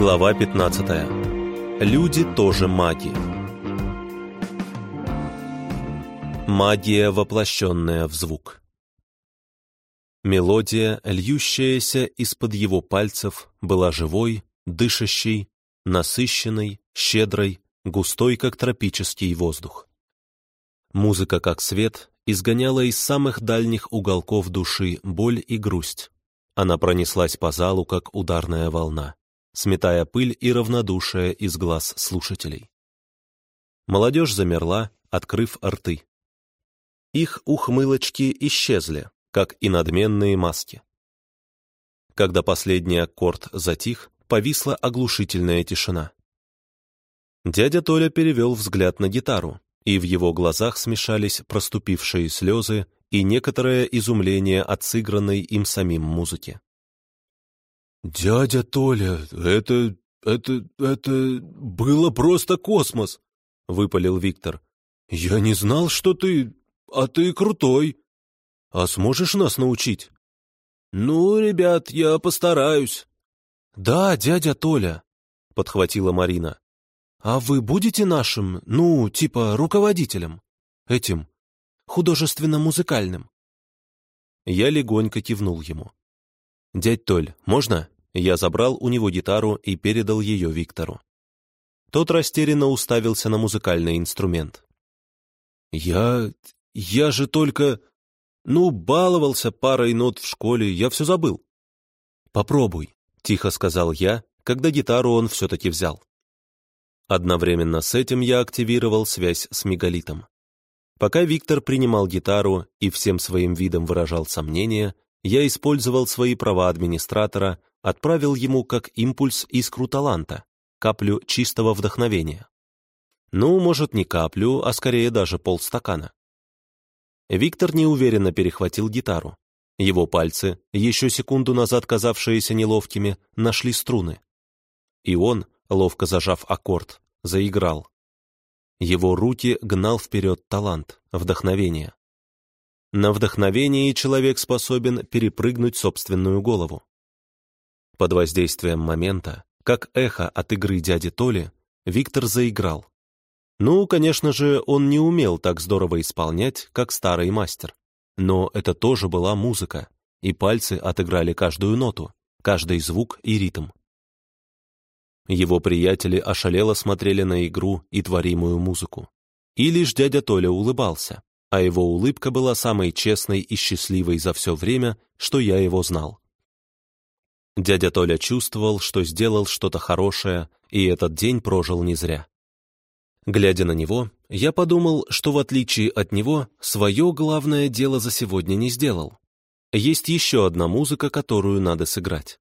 Глава 15. Люди тоже маги. Магия, воплощенная в звук. Мелодия, льющаяся из-под его пальцев, была живой, дышащей, насыщенной, щедрой, густой, как тропический воздух. Музыка, как свет, изгоняла из самых дальних уголков души боль и грусть. Она пронеслась по залу, как ударная волна сметая пыль и равнодушие из глаз слушателей. Молодежь замерла, открыв рты. Их ухмылочки исчезли, как и надменные маски. Когда последний аккорд затих, повисла оглушительная тишина. Дядя Толя перевел взгляд на гитару, и в его глазах смешались проступившие слезы и некоторое изумление от сыгранной им самим музыки. «Дядя Толя, это... это... это... было просто космос!» — выпалил Виктор. «Я не знал, что ты... а ты крутой. А сможешь нас научить?» «Ну, ребят, я постараюсь». «Да, дядя Толя», — подхватила Марина. «А вы будете нашим, ну, типа, руководителем? Этим, художественно-музыкальным?» Я легонько кивнул ему. «Дядь Толь, можно?» Я забрал у него гитару и передал ее Виктору. Тот растерянно уставился на музыкальный инструмент. «Я... я же только... ну, баловался парой нот в школе, я все забыл». «Попробуй», — тихо сказал я, когда гитару он все-таки взял. Одновременно с этим я активировал связь с мегалитом. Пока Виктор принимал гитару и всем своим видом выражал сомнения, я использовал свои права администратора, отправил ему как импульс искру таланта, каплю чистого вдохновения. Ну, может, не каплю, а скорее даже полстакана. Виктор неуверенно перехватил гитару. Его пальцы, еще секунду назад казавшиеся неловкими, нашли струны. И он, ловко зажав аккорд, заиграл. Его руки гнал вперед талант, вдохновение. На вдохновении человек способен перепрыгнуть собственную голову. Под воздействием момента, как эхо от игры дяди Толи, Виктор заиграл. Ну, конечно же, он не умел так здорово исполнять, как старый мастер. Но это тоже была музыка, и пальцы отыграли каждую ноту, каждый звук и ритм. Его приятели ошалело смотрели на игру и творимую музыку. И лишь дядя Толя улыбался а его улыбка была самой честной и счастливой за все время, что я его знал. Дядя Толя чувствовал, что сделал что-то хорошее, и этот день прожил не зря. Глядя на него, я подумал, что в отличие от него, свое главное дело за сегодня не сделал. Есть еще одна музыка, которую надо сыграть.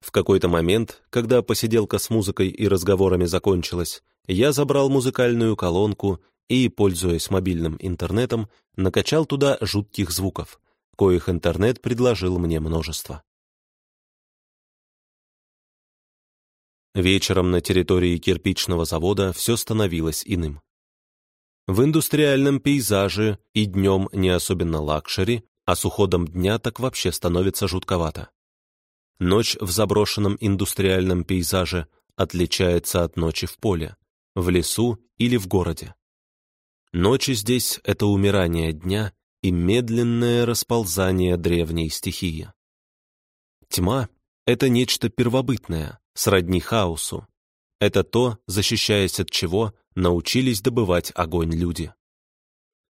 В какой-то момент, когда посиделка с музыкой и разговорами закончилась, я забрал музыкальную колонку и, пользуясь мобильным интернетом, накачал туда жутких звуков, коих интернет предложил мне множество. Вечером на территории кирпичного завода все становилось иным. В индустриальном пейзаже и днем не особенно лакшери, а с уходом дня так вообще становится жутковато. Ночь в заброшенном индустриальном пейзаже отличается от ночи в поле, в лесу или в городе. Ночи здесь — это умирание дня и медленное расползание древней стихии. Тьма — это нечто первобытное, сродни хаосу. Это то, защищаясь от чего, научились добывать огонь люди.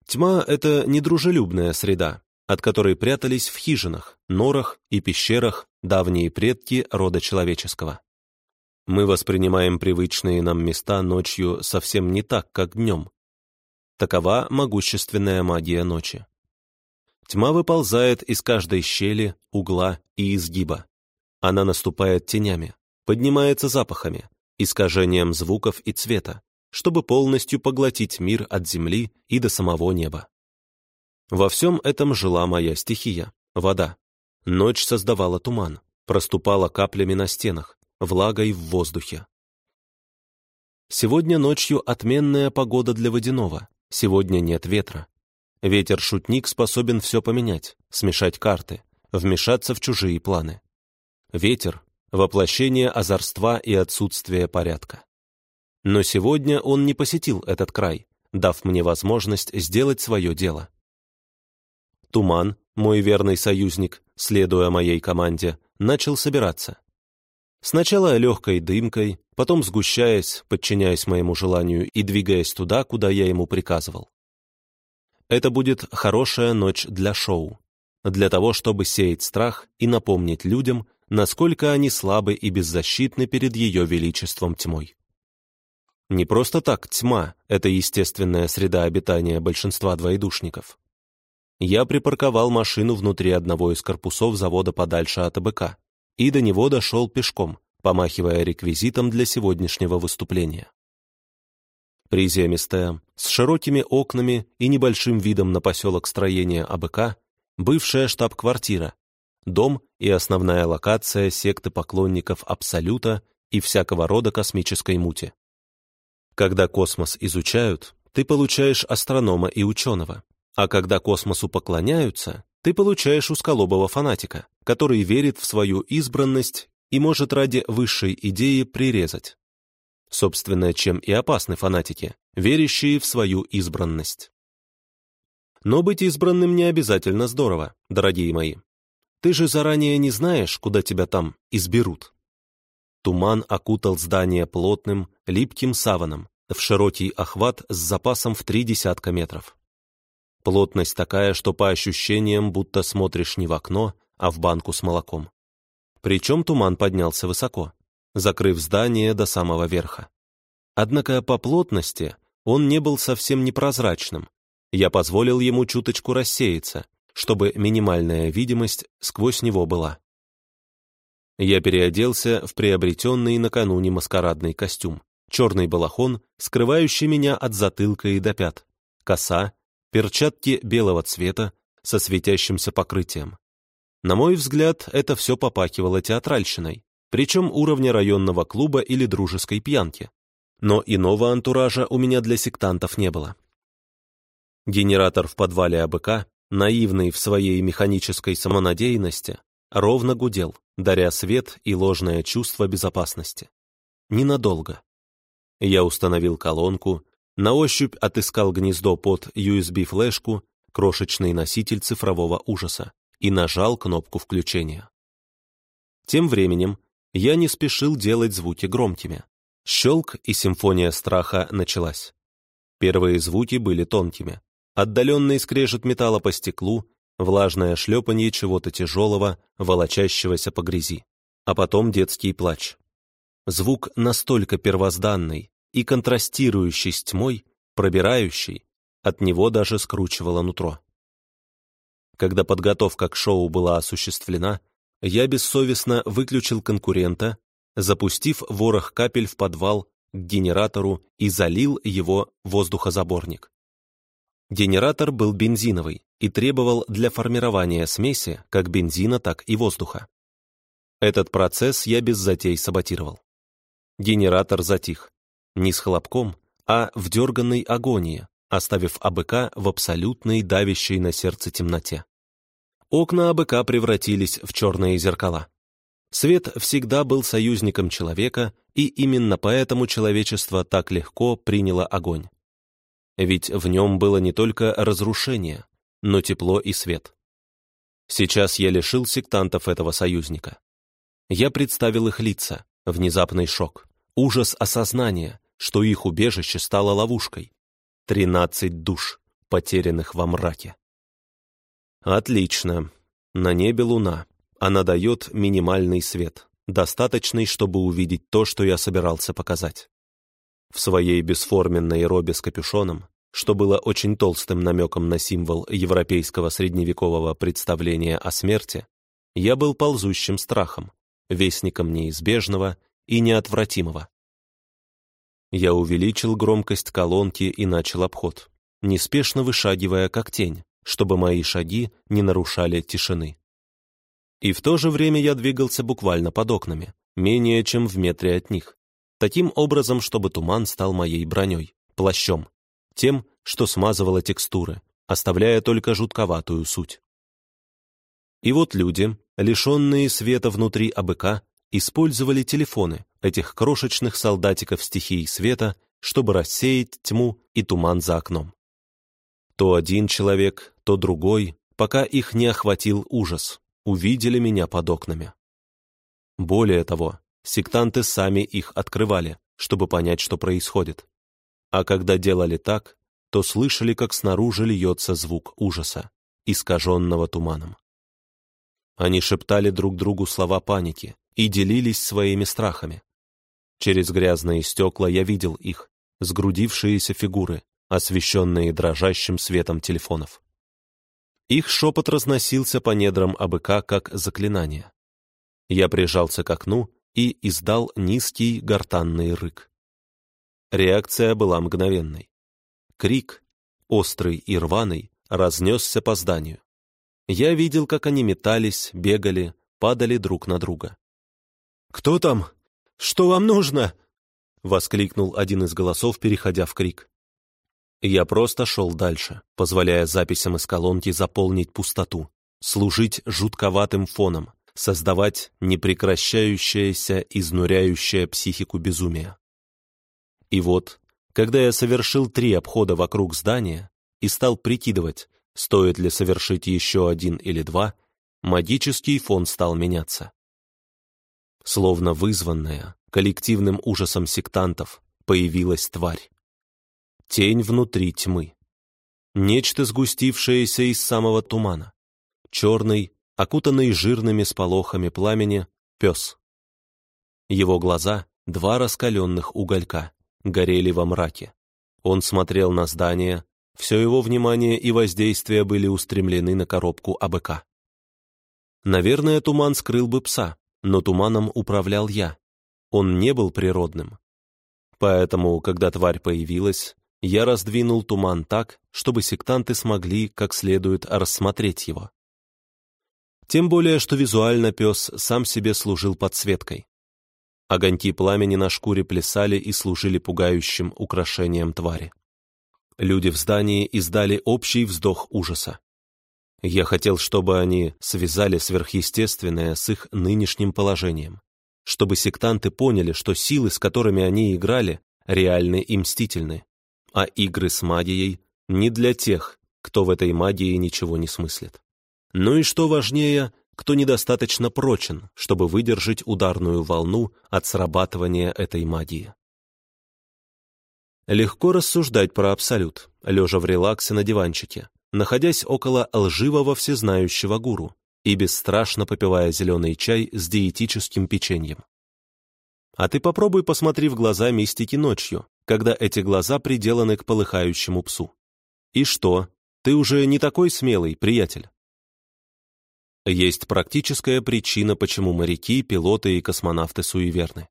Тьма — это недружелюбная среда, от которой прятались в хижинах, норах и пещерах давние предки рода человеческого. Мы воспринимаем привычные нам места ночью совсем не так, как днем, Такова могущественная магия ночи. Тьма выползает из каждой щели, угла и изгиба. Она наступает тенями, поднимается запахами, искажением звуков и цвета, чтобы полностью поглотить мир от земли и до самого неба. Во всем этом жила моя стихия — вода. Ночь создавала туман, проступала каплями на стенах, влагой в воздухе. Сегодня ночью отменная погода для водяного, Сегодня нет ветра. Ветер-шутник способен все поменять, смешать карты, вмешаться в чужие планы. Ветер — воплощение озорства и отсутствия порядка. Но сегодня он не посетил этот край, дав мне возможность сделать свое дело. Туман, мой верный союзник, следуя моей команде, начал собираться. Сначала легкой дымкой, потом сгущаясь, подчиняясь моему желанию и двигаясь туда, куда я ему приказывал. Это будет хорошая ночь для шоу, для того, чтобы сеять страх и напомнить людям, насколько они слабы и беззащитны перед ее величеством тьмой. Не просто так тьма — это естественная среда обитания большинства двоедушников. Я припарковал машину внутри одного из корпусов завода подальше от АБК и до него дошел пешком, помахивая реквизитом для сегодняшнего выступления. Приземистая, с широкими окнами и небольшим видом на поселок строения АБК, бывшая штаб-квартира, дом и основная локация секты поклонников Абсолюта и всякого рода космической мути. Когда космос изучают, ты получаешь астронома и ученого, а когда космосу поклоняются, ты получаешь усколобого фанатика, который верит в свою избранность и может ради высшей идеи прирезать. Собственно, чем и опасны фанатики, верящие в свою избранность. Но быть избранным не обязательно здорово, дорогие мои. Ты же заранее не знаешь, куда тебя там изберут. Туман окутал здание плотным, липким саваном, в широкий охват с запасом в три десятка метров. Плотность такая, что по ощущениям будто смотришь не в окно, а в банку с молоком. Причем туман поднялся высоко, закрыв здание до самого верха. Однако по плотности он не был совсем непрозрачным. Я позволил ему чуточку рассеяться, чтобы минимальная видимость сквозь него была. Я переоделся в приобретенный накануне маскарадный костюм, черный балахон, скрывающий меня от затылка и до пят, коса, перчатки белого цвета со светящимся покрытием. На мой взгляд, это все попахивало театральщиной, причем уровня районного клуба или дружеской пьянки. Но иного антуража у меня для сектантов не было. Генератор в подвале АБК, наивный в своей механической самонадеянности, ровно гудел, даря свет и ложное чувство безопасности. Ненадолго. Я установил колонку, на ощупь отыскал гнездо под USB-флешку, крошечный носитель цифрового ужаса, и нажал кнопку включения. Тем временем я не спешил делать звуки громкими. Щелк и симфония страха началась. Первые звуки были тонкими. Отдаленный скрежет металла по стеклу, влажное шлепанье чего-то тяжелого, волочащегося по грязи, а потом детский плач. Звук настолько первозданный и контрастирующий с тьмой, пробирающий, от него даже скручивало нутро. Когда подготовка к шоу была осуществлена, я бессовестно выключил конкурента, запустив ворох капель в подвал к генератору и залил его воздухозаборник. Генератор был бензиновый и требовал для формирования смеси как бензина, так и воздуха. Этот процесс я без затей саботировал. Генератор затих. Не с хлопком, а в дерганной агонии, оставив АБК в абсолютной давящей на сердце темноте. Окна АБК превратились в черные зеркала. Свет всегда был союзником человека, и именно поэтому человечество так легко приняло огонь. Ведь в нем было не только разрушение, но тепло и свет. Сейчас я лишил сектантов этого союзника. Я представил их лица, внезапный шок, ужас осознания, что их убежище стало ловушкой. Тринадцать душ, потерянных во мраке. Отлично. На небе луна. Она дает минимальный свет, достаточный, чтобы увидеть то, что я собирался показать. В своей бесформенной робе с капюшоном, что было очень толстым намеком на символ европейского средневекового представления о смерти, я был ползущим страхом, вестником неизбежного и неотвратимого. Я увеличил громкость колонки и начал обход, неспешно вышагивая как тень, чтобы мои шаги не нарушали тишины. И в то же время я двигался буквально под окнами, менее чем в метре от них, таким образом, чтобы туман стал моей броней, плащом, тем, что смазывало текстуры, оставляя только жутковатую суть. И вот люди, лишенные света внутри АБК, использовали телефоны, этих крошечных солдатиков стихии света, чтобы рассеять тьму и туман за окном. То один человек, то другой, пока их не охватил ужас, увидели меня под окнами. Более того, сектанты сами их открывали, чтобы понять, что происходит. А когда делали так, то слышали, как снаружи льется звук ужаса, искаженного туманом. Они шептали друг другу слова паники и делились своими страхами. Через грязные стекла я видел их, сгрудившиеся фигуры, освещенные дрожащим светом телефонов. Их шепот разносился по недрам АБК как заклинание. Я прижался к окну и издал низкий гортанный рык. Реакция была мгновенной. Крик, острый и рваный, разнесся по зданию. Я видел, как они метались, бегали, падали друг на друга. «Кто там? Что вам нужно?» — воскликнул один из голосов, переходя в крик. Я просто шел дальше, позволяя записям из колонки заполнить пустоту, служить жутковатым фоном, создавать непрекращающееся, изнуряющее психику безумие. И вот, когда я совершил три обхода вокруг здания и стал прикидывать, стоит ли совершить еще один или два, магический фон стал меняться. Словно вызванная коллективным ужасом сектантов, появилась тварь. Тень внутри тьмы. Нечто сгустившееся из самого тумана. Черный, окутанный жирными сполохами пламени, пес. Его глаза, два раскаленных уголька, горели во мраке. Он смотрел на здание, все его внимание и воздействие были устремлены на коробку АБК. Наверное, туман скрыл бы пса, но туманом управлял я. Он не был природным. Поэтому, когда тварь появилась, я раздвинул туман так, чтобы сектанты смогли как следует рассмотреть его. Тем более, что визуально пес сам себе служил подсветкой. Огоньки пламени на шкуре плясали и служили пугающим украшением твари. Люди в здании издали общий вздох ужаса. Я хотел, чтобы они связали сверхъестественное с их нынешним положением, чтобы сектанты поняли, что силы, с которыми они играли, реальны и мстительны, а игры с магией не для тех, кто в этой магии ничего не смыслит. Ну и что важнее, кто недостаточно прочен, чтобы выдержать ударную волну от срабатывания этой магии. Легко рассуждать про абсолют, лежа в релаксе на диванчике, находясь около лживого всезнающего гуру и бесстрашно попивая зеленый чай с диетическим печеньем. А ты попробуй посмотри в глаза мистики ночью, когда эти глаза приделаны к полыхающему псу. И что, ты уже не такой смелый, приятель? Есть практическая причина, почему моряки, пилоты и космонавты суеверны.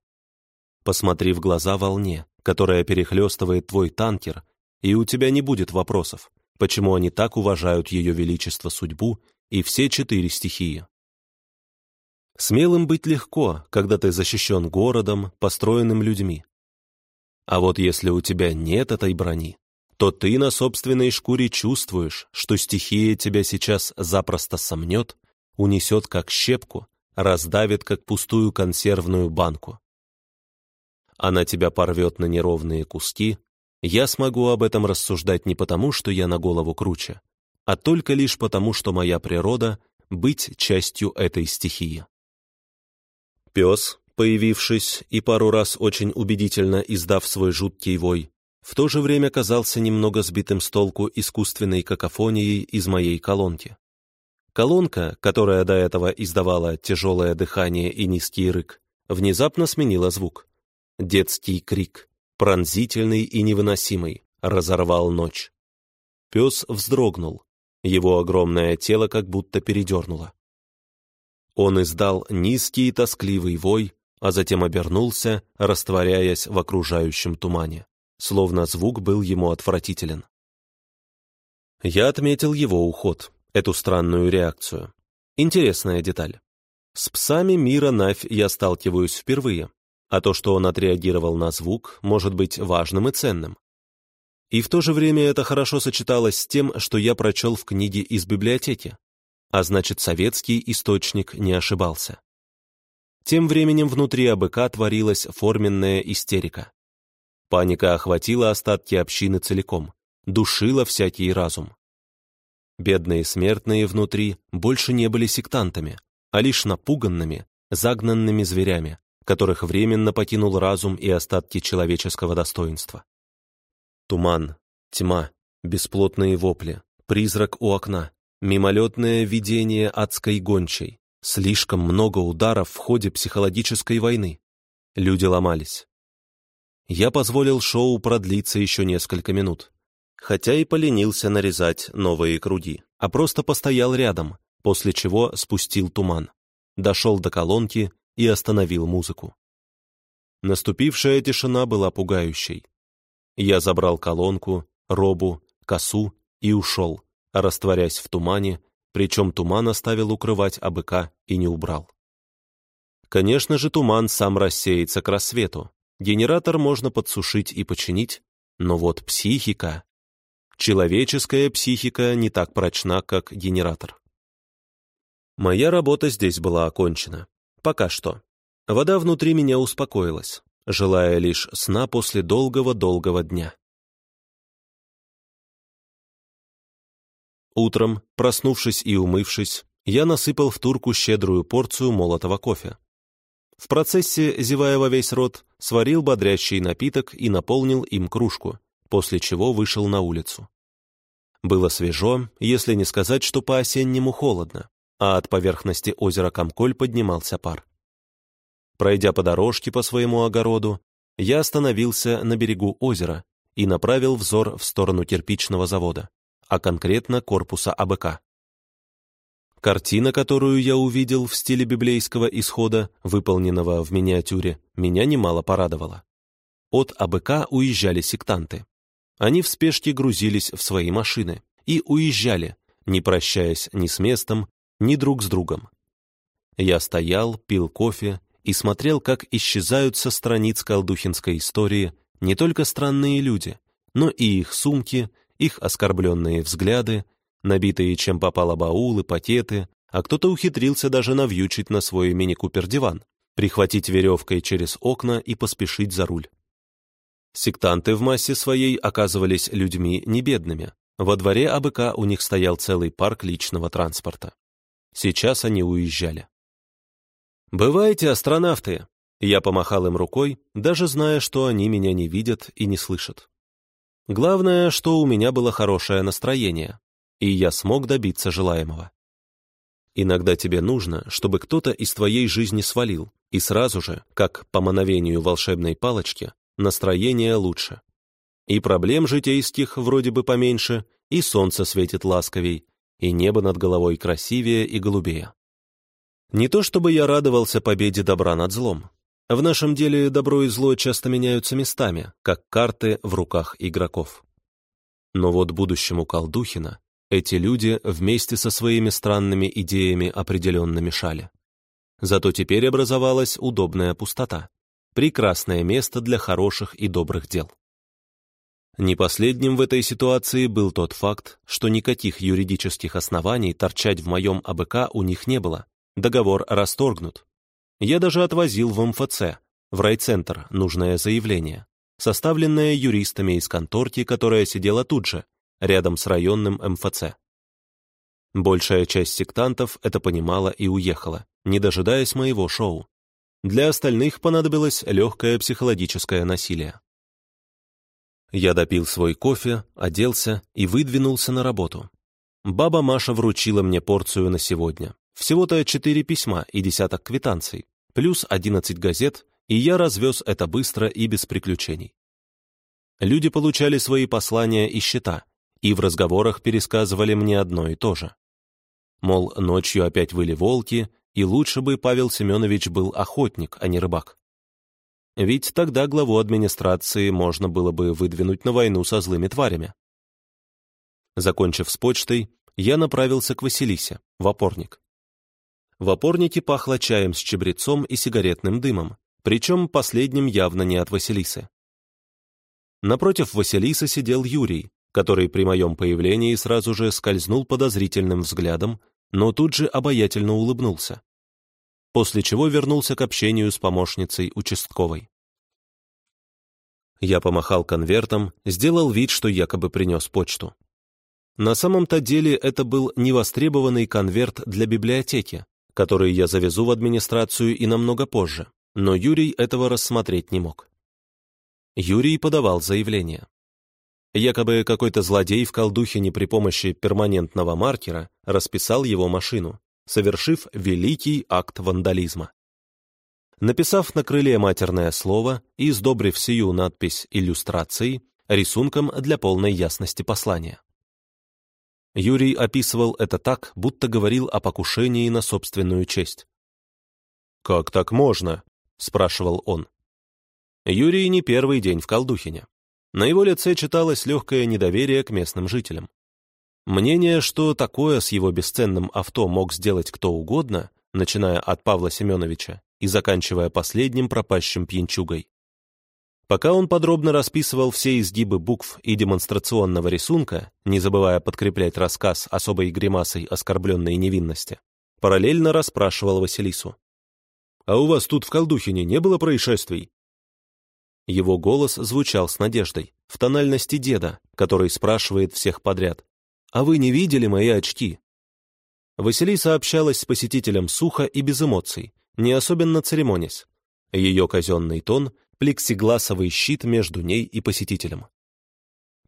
Посмотри в глаза волне, которая перехлестывает твой танкер, и у тебя не будет вопросов, почему они так уважают ее величество судьбу и все четыре стихии. Смелым быть легко, когда ты защищен городом, построенным людьми. А вот если у тебя нет этой брони, то ты на собственной шкуре чувствуешь, что стихия тебя сейчас запросто сомнет, унесет как щепку, раздавит как пустую консервную банку. Она тебя порвет на неровные куски, я смогу об этом рассуждать не потому, что я на голову круче, а только лишь потому, что моя природа — быть частью этой стихии. Пес, появившись и пару раз очень убедительно издав свой жуткий вой, в то же время казался немного сбитым с толку искусственной какофонией из моей колонки. Колонка, которая до этого издавала тяжелое дыхание и низкий рык, внезапно сменила звук. Детский крик, пронзительный и невыносимый, разорвал ночь. Пес вздрогнул, его огромное тело как будто передернуло. Он издал низкий тоскливый вой, а затем обернулся, растворяясь в окружающем тумане, словно звук был ему отвратителен. Я отметил его уход, эту странную реакцию. Интересная деталь. С псами мира Навь я сталкиваюсь впервые, а то, что он отреагировал на звук, может быть важным и ценным. И в то же время это хорошо сочеталось с тем, что я прочел в книге из библиотеки, а значит, советский источник не ошибался. Тем временем внутри АБК творилась форменная истерика. Паника охватила остатки общины целиком, душила всякий разум. Бедные смертные внутри больше не были сектантами, а лишь напуганными, загнанными зверями, которых временно покинул разум и остатки человеческого достоинства. Туман, тьма, бесплотные вопли, призрак у окна, мимолетное видение адской гончей, слишком много ударов в ходе психологической войны. Люди ломались. Я позволил шоу продлиться еще несколько минут, хотя и поленился нарезать новые круги, а просто постоял рядом, после чего спустил туман, дошел до колонки и остановил музыку. Наступившая тишина была пугающей. Я забрал колонку, робу, косу и ушел, растворясь в тумане, причем туман оставил укрывать АБК и не убрал. Конечно же, туман сам рассеется к рассвету. Генератор можно подсушить и починить, но вот психика... Человеческая психика не так прочна, как генератор. Моя работа здесь была окончена. Пока что. Вода внутри меня успокоилась, желая лишь сна после долгого-долгого дня. Утром, проснувшись и умывшись, я насыпал в турку щедрую порцию молотого кофе. В процессе, зевая во весь рот, сварил бодрящий напиток и наполнил им кружку, после чего вышел на улицу. Было свежо, если не сказать, что по-осеннему холодно а от поверхности озера Комколь поднимался пар. Пройдя по дорожке по своему огороду, я остановился на берегу озера и направил взор в сторону кирпичного завода, а конкретно корпуса АБК. Картина, которую я увидел в стиле библейского исхода, выполненного в миниатюре, меня немало порадовала. От АБК уезжали сектанты. Они в спешке грузились в свои машины и уезжали, не прощаясь ни с местом, ни друг с другом. Я стоял, пил кофе и смотрел, как исчезают со страниц колдухинской истории не только странные люди, но и их сумки, их оскорбленные взгляды, набитые чем попало баулы, пакеты, а кто-то ухитрился даже навьючить на свой мини-купер-диван, прихватить веревкой через окна и поспешить за руль. Сектанты в массе своей оказывались людьми небедными. Во дворе АБК у них стоял целый парк личного транспорта. Сейчас они уезжали. «Бывайте, астронавты!» Я помахал им рукой, даже зная, что они меня не видят и не слышат. Главное, что у меня было хорошее настроение, и я смог добиться желаемого. Иногда тебе нужно, чтобы кто-то из твоей жизни свалил, и сразу же, как по мановению волшебной палочки, настроение лучше. И проблем житейских вроде бы поменьше, и солнце светит ласковей, и небо над головой красивее и голубее. Не то чтобы я радовался победе добра над злом. В нашем деле добро и зло часто меняются местами, как карты в руках игроков. Но вот будущему Колдухина эти люди вместе со своими странными идеями определенно мешали. Зато теперь образовалась удобная пустота, прекрасное место для хороших и добрых дел. Не последним в этой ситуации был тот факт, что никаких юридических оснований торчать в моем АБК у них не было. Договор расторгнут. Я даже отвозил в МФЦ, в райцентр, нужное заявление, составленное юристами из конторки, которая сидела тут же, рядом с районным МФЦ. Большая часть сектантов это понимала и уехала, не дожидаясь моего шоу. Для остальных понадобилось легкое психологическое насилие. Я допил свой кофе, оделся и выдвинулся на работу. Баба Маша вручила мне порцию на сегодня. Всего-то четыре письма и десяток квитанций, плюс одиннадцать газет, и я развез это быстро и без приключений. Люди получали свои послания и счета, и в разговорах пересказывали мне одно и то же. Мол, ночью опять выли волки, и лучше бы Павел Семенович был охотник, а не рыбак. Ведь тогда главу администрации можно было бы выдвинуть на войну со злыми тварями. Закончив с почтой, я направился к Василисе, в опорник. В опорнике пахло чаем с чабрецом и сигаретным дымом, причем последним явно не от Василисы. Напротив Василисы сидел Юрий, который при моем появлении сразу же скользнул подозрительным взглядом, но тут же обаятельно улыбнулся. после чего вернулся к общению с помощницей участковой. Я помахал конвертом, сделал вид, что якобы принес почту. На самом-то деле это был невостребованный конверт для библиотеки, который я завезу в администрацию и намного позже, но Юрий этого рассмотреть не мог. Юрий подавал заявление. Якобы какой-то злодей в Колдухине при помощи перманентного маркера расписал его машину, совершив великий акт вандализма. Написав на крыле матерное слово и сдобрив сию надпись иллюстрацией, рисунком для полной ясности послания. Юрий описывал это так, будто говорил о покушении на собственную честь. «Как так можно?» — спрашивал он. Юрий не первый день в Колдухине. На его лице читалось легкое недоверие к местным жителям. Мнение, что такое с его бесценным авто мог сделать кто угодно, начиная от Павла Семеновича, и заканчивая последним пропащим пьянчугой. Пока он подробно расписывал все изгибы букв и демонстрационного рисунка, не забывая подкреплять рассказ особой гримасой оскорбленной невинности, параллельно расспрашивал Василису. «А у вас тут в Колдухине не было происшествий?» Его голос звучал с надеждой, в тональности деда, который спрашивает всех подряд. «А вы не видели мои очки?» Василиса общалась с посетителем сухо и без эмоций, не особенно церемонясь. Ее казенный тон — плексигласовый щит между ней и посетителем.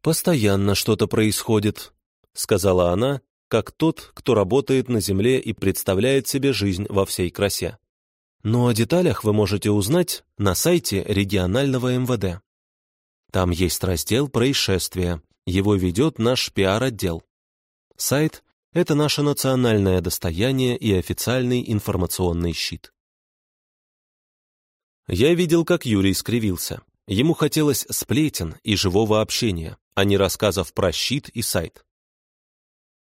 «Постоянно что-то происходит», — сказала она, как тот, кто работает на земле и представляет себе жизнь во всей красе. Но о деталях вы можете узнать на сайте регионального МВД. Там есть раздел «Происшествия», его ведет наш пиар-отдел. Сайт — это наше национальное достояние и официальный информационный щит. Я видел, как Юрий скривился. Ему хотелось сплетен и живого общения, а не рассказов про щит и сайт.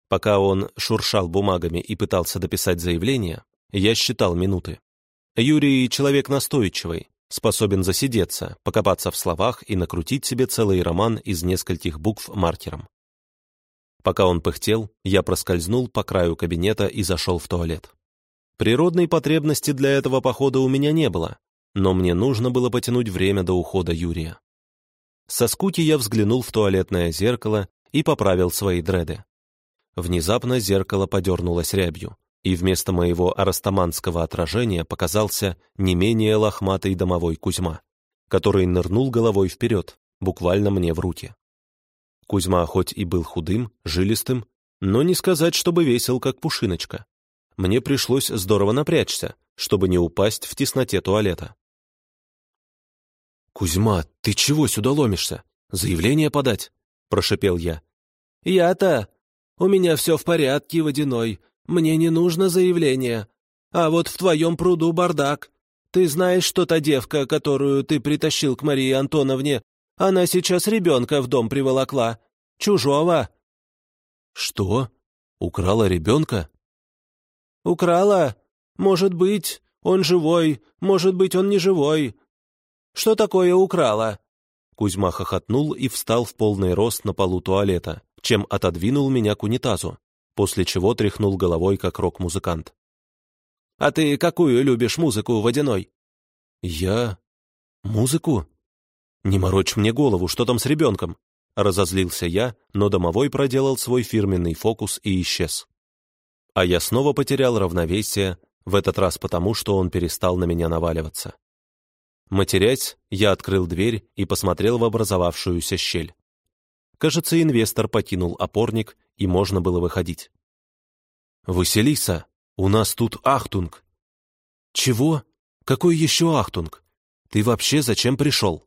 Пока он шуршал бумагами и пытался дописать заявление, я считал минуты. Юрий — человек настойчивый, способен засидеться, покопаться в словах и накрутить себе целый роман из нескольких букв маркером. Пока он пыхтел, я проскользнул по краю кабинета и зашел в туалет. Природной потребности для этого похода у меня не было, но мне нужно было потянуть время до ухода Юрия. Со скуки я взглянул в туалетное зеркало и поправил свои дреды. Внезапно зеркало подернулось рябью, и вместо моего арастаманского отражения показался не менее лохматый домовой Кузьма, который нырнул головой вперед, буквально мне в руки. Кузьма хоть и был худым, жилистым, но не сказать, чтобы весел, как пушиночка. Мне пришлось здорово напрячься, чтобы не упасть в тесноте туалета. «Кузьма, ты чего сюда ломишься? Заявление подать?» — прошепел я. «Я-то? У меня все в порядке, водяной. Мне не нужно заявление. А вот в твоем пруду бардак. Ты знаешь, что та девка, которую ты притащил к Марии Антоновне, она сейчас ребенка в дом приволокла. Чужого». «Что? Украла ребенка?» «Украла? Может быть, он живой, может быть, он не живой. Что такое украла?» Кузьма хохотнул и встал в полный рост на полу туалета, чем отодвинул меня к унитазу, после чего тряхнул головой, как рок-музыкант. «А ты какую любишь музыку, Водяной?» «Я... музыку? Не морочь мне голову, что там с ребенком?» Разозлился я, но домовой проделал свой фирменный фокус и исчез. А я снова потерял равновесие, в этот раз потому, что он перестал на меня наваливаться. Матерясь, я открыл дверь и посмотрел в образовавшуюся щель. Кажется, инвестор покинул опорник, и можно было выходить. «Василиса, у нас тут ахтунг!» «Чего? Какой еще ахтунг? Ты вообще зачем пришел?»